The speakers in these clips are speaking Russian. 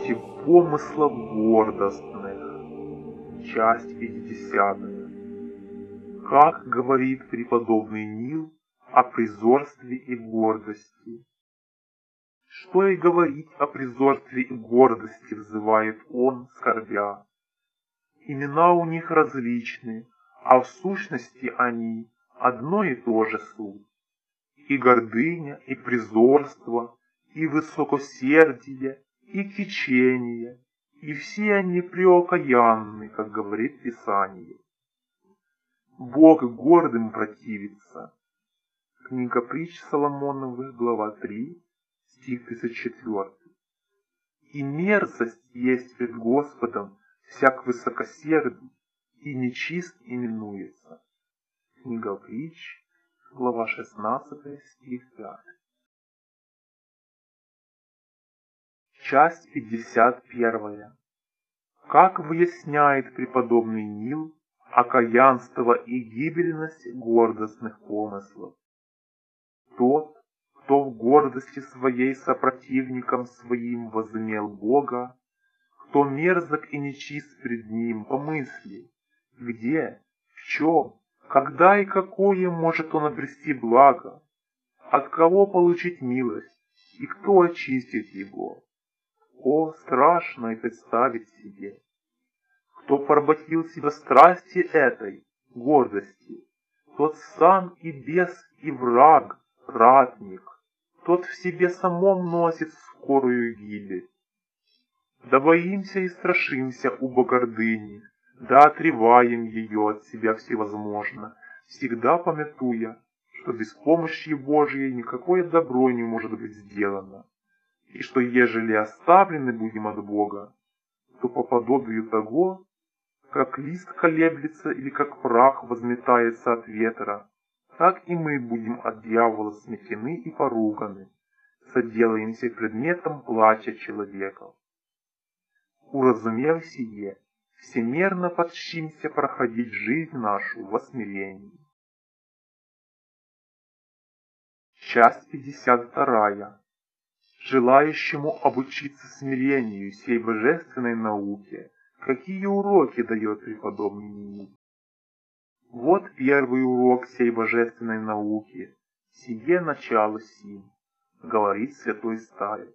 против помыслов гордостных. Часть 50. Как говорит преподобный Нил о призорстве и гордости. Что и говорить о призорстве и гордости, взывает он, скорбя. Имена у них различны, а в сущности они одно и то же суть. И гордыня, и призорство, и высокосердие, и кичение, и все они преокаянны, как говорит Писание. Бог гордым противится. Книга притч Соломоновых, глава 3, стих 34. И мерзость есть пред Господом всяк высокосердный, и нечист именуется. Книга притч, глава 16, стих 5. Часть 51. Как выясняет преподобный Нил окаянство и гибельность гордостных помыслов. Тот, кто в гордости своей сопротивником своим возымел Бога, кто мерзок и нечист пред Ним по мысли, где, в чем, когда и какое может он обрести благо, от кого получить милость и кто очистит его. О, страшно и представить себе! Кто поработил себя страсти этой, гордости, тот сам и бес, и враг, ратник, тот в себе самом носит скорую гибель. Да боимся и страшимся уба гордыни, да отреваем ее от себя всевозможно, всегда пометуя, что без помощи Божьей никакое добро не может быть сделано и что ежели оставлены будем от Бога, то по подобию того, как лист колеблется или как прах возметается от ветра, так и мы будем от дьявола сметены и поруганы, соделаемся предметом плача человека. Уразумев сие, всемерно подщимся проходить жизнь нашу во смирении. Часть 52 желающему обучиться смирению сей божественной науке, какие уроки дает преподобный Ник. Вот первый урок сей божественной науки, сие начало сим, говорит святой старец.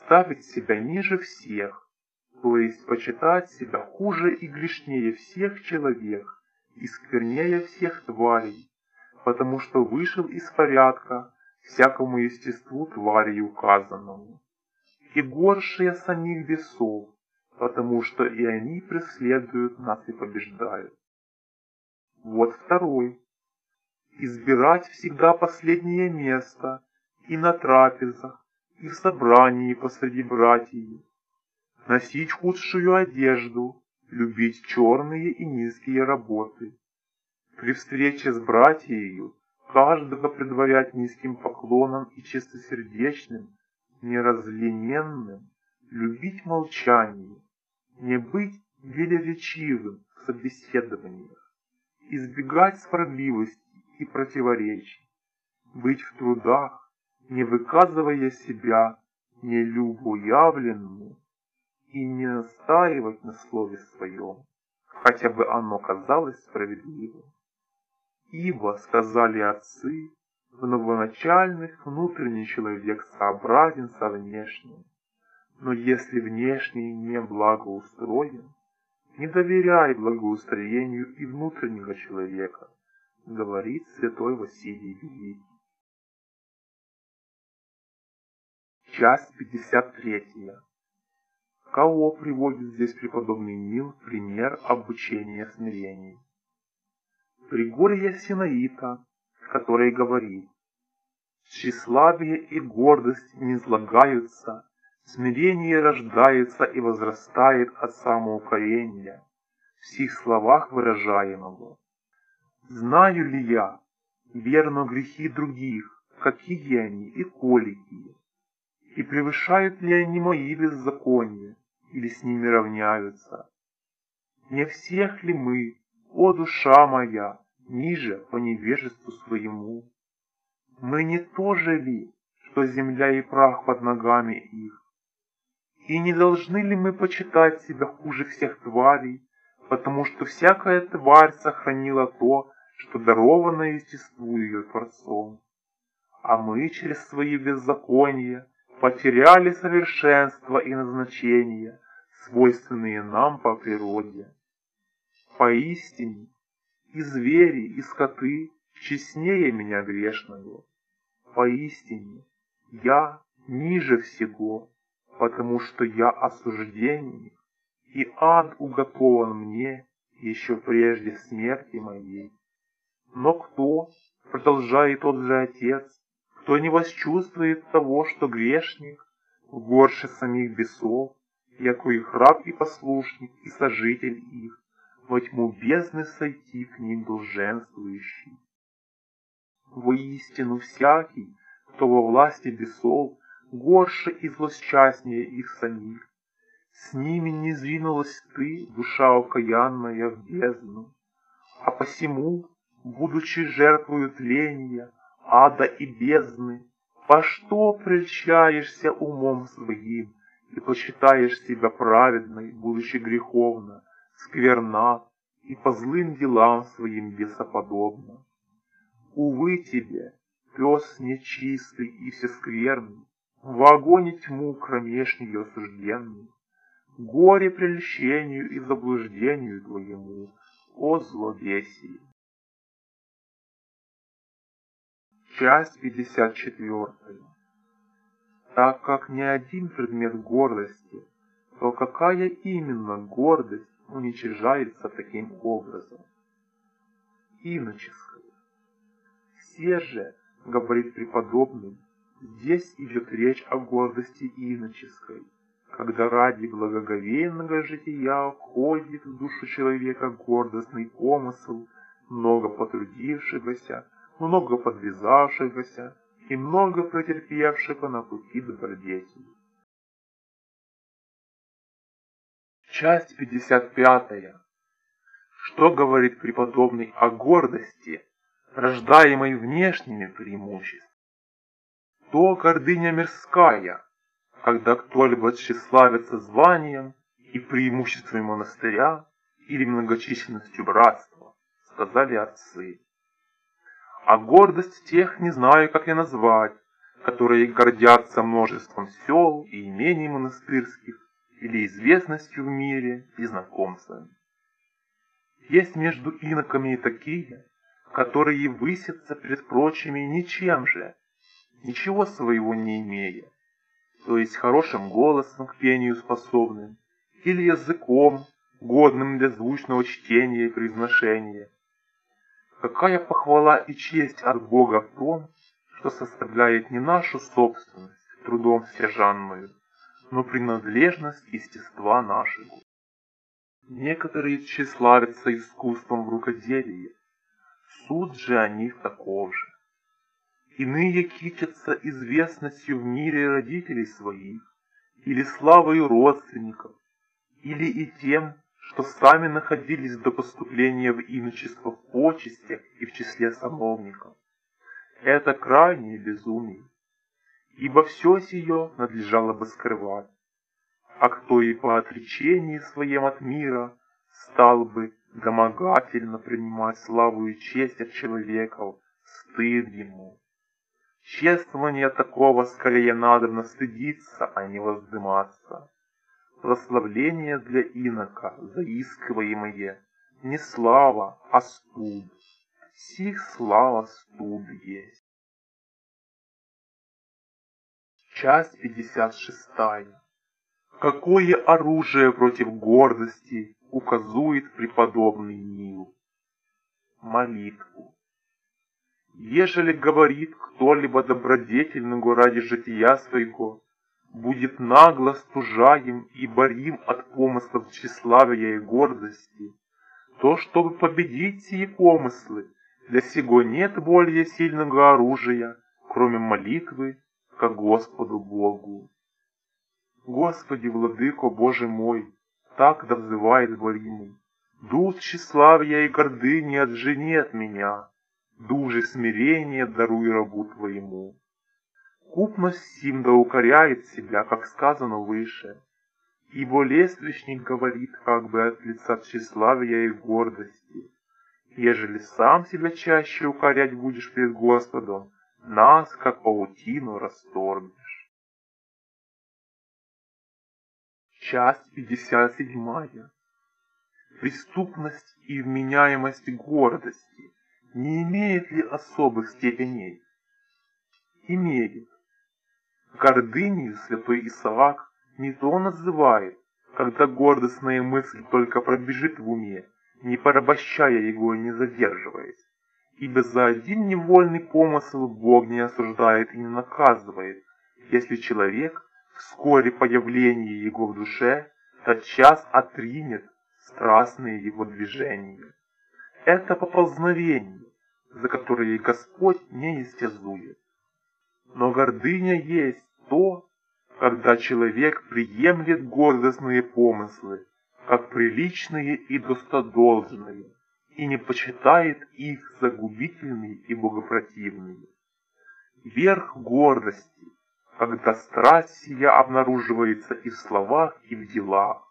Ставить себя ниже всех, то есть почитать себя хуже и грешнее всех человек, и сквернее всех тварей, потому что вышел из порядка, всякому естеству твари указанному, и горшие самих бесов, потому что и они преследуют нас и побеждают. Вот второй. Избирать всегда последнее место и на трапезах, и в собрании посреди братьев. Носить худшую одежду, любить черные и низкие работы. При встрече с братьею каждого предварять низким поклоном и чистосердечным, неразлененным, любить молчание, не быть велеречивым в собеседованиях, избегать сварливости и противоречий, быть в трудах, не выказывая себя нелюбоявленному и не настаивать на слове своем, хотя бы оно казалось справедливым. Ибо, сказали отцы, в новоначальных внутренний человек сообразен со внешним. Но если внешний не благоустроен, не доверяй благоустроению и внутреннего человека, говорит святой Василий Великий. Часть 53. Кого приводит здесь преподобный Нил пример обучения смирению? Григория Синаита, который говорит, «Тщеславие и гордость не излагаются, смирение рождается и возрастает от самоукорения, в сих словах выражаемого. Знаю ли я, верно грехи других, какие они и коликие, и превышают ли они мои беззакония, или с ними равняются? Не всех ли мы, о, душа моя, ниже по невежеству своему. Мы не то же ли, что земля и прах под ногами их? И не должны ли мы почитать себя хуже всех тварей, потому что всякая тварь сохранила то, что даровано естеству ее Творцом. А мы через свои беззакония потеряли совершенство и назначение, свойственные нам по природе. Поистине, и звери, и скоты честнее меня грешного. Поистине, я ниже всего, потому что я осуждение, и ад уготован мне еще прежде смерти моей. Но кто, продолжает тот же отец, кто не восчувствует того, что грешник, горше самих бесов, яко их раб и послушник, и сожитель их, во тьму бездны сойти к ним долженствующий. Воистину всякий, кто во власти бесов, горше и злосчастнее их самих. С ними не звинулась ты, душа окаянная, в бездну. А посему, будучи жертвою тления, ада и бездны, по что прельщаешься умом своим и почитаешь себя праведной, будучи греховно, скверна и по злым делам своим бесоподобна? Увы тебе, пес нечистый и всескверный, в огонь тьму кромешней осужденный, горе прельщению и заблуждению твоему, о зловесии. Часть 54. Так как не один предмет гордости, то какая именно гордость уничижается таким образом? Иноческая. Все же, говорит преподобный, здесь идет речь о гордости иноческой, когда ради благоговейного жития входит в душу человека гордостный помысл, много потрудившегося, много подвязавшегося и много претерпевшего на пути добродетели. Часть 55. Что говорит преподобный о гордости, рождаемой внешними преимуществами? То гордыня мирская, когда кто-либо тщеславится званием и преимуществами монастыря или многочисленностью братства, сказали отцы а гордость тех не знаю, как я назвать, которые гордятся множеством сел и имений монастырских или известностью в мире и знакомствами. Есть между иноками и такие, которые высятся перед прочими ничем же, ничего своего не имея, то есть хорошим голосом к пению способным, или языком, годным для звучного чтения и произношения, Какая похвала и честь от Бога в том, что составляет не нашу собственность трудом стяжанную, но принадлежность естества нашего. Некоторые тщеславятся искусством в рукоделии, суд же о них таков же. Иные кичатся известностью в мире родителей своих, или славою родственников, или и тем, что сами находились до поступления в иночество в почестях и в числе сановников. Это крайнее безумие, ибо все сие надлежало бы скрывать. А кто и по отречении своем от мира стал бы домогательно принимать славу и честь от человеков, стыд ему. Чествование такого скорее надо стыдиться, а не воздыматься прославление для инока, заискиваемое, не слава, а студ. Сих слава студ есть. Часть 56. Какое оружие против гордости указует преподобный Нил? Молитву. Ежели говорит кто-либо добродетельного ради жития своего, будет нагло стужаем и борим от помыслов тщеславия и гордости, то, чтобы победить сии помыслы, для сего нет более сильного оружия, кроме молитвы, к Господу Богу. Господи, Владыко Боже мой, так да взывает боримый, дух тщеславия и гордыни отжени от меня, дужи смирения даруй рабу Твоему. Купность сим да укоряет себя, как сказано выше, Ибо лествичник говорит как бы от лица тщеславия и гордости. Ежели сам себя чаще укорять будешь перед Господом, нас, как паутину, расторгнешь. Часть 57. Преступность и вменяемость гордости не имеет ли особых степеней? Имеет. Гордыней святой Исаак не то называет, когда гордостная мысль только пробежит в уме, не порабощая его и не задерживаясь. Ибо за один невольный помысл Бог не осуждает и не наказывает, если человек вскоре появление его в душе тотчас отринет страстные его движения. Это поползновение, за которое Господь не истязует. Но гордыня есть то, когда человек приемлет гордостные помыслы, как приличные и достодолжные, и не почитает их за губительные и богопротивные. Верх гордости, когда страсть сия обнаруживается и в словах, и в делах.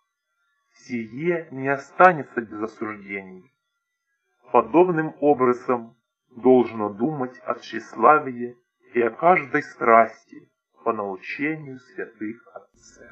Сие не останется без осуждений. Подобным образом должно думать о тщеславии и о каждой страсти по научению святых отцев.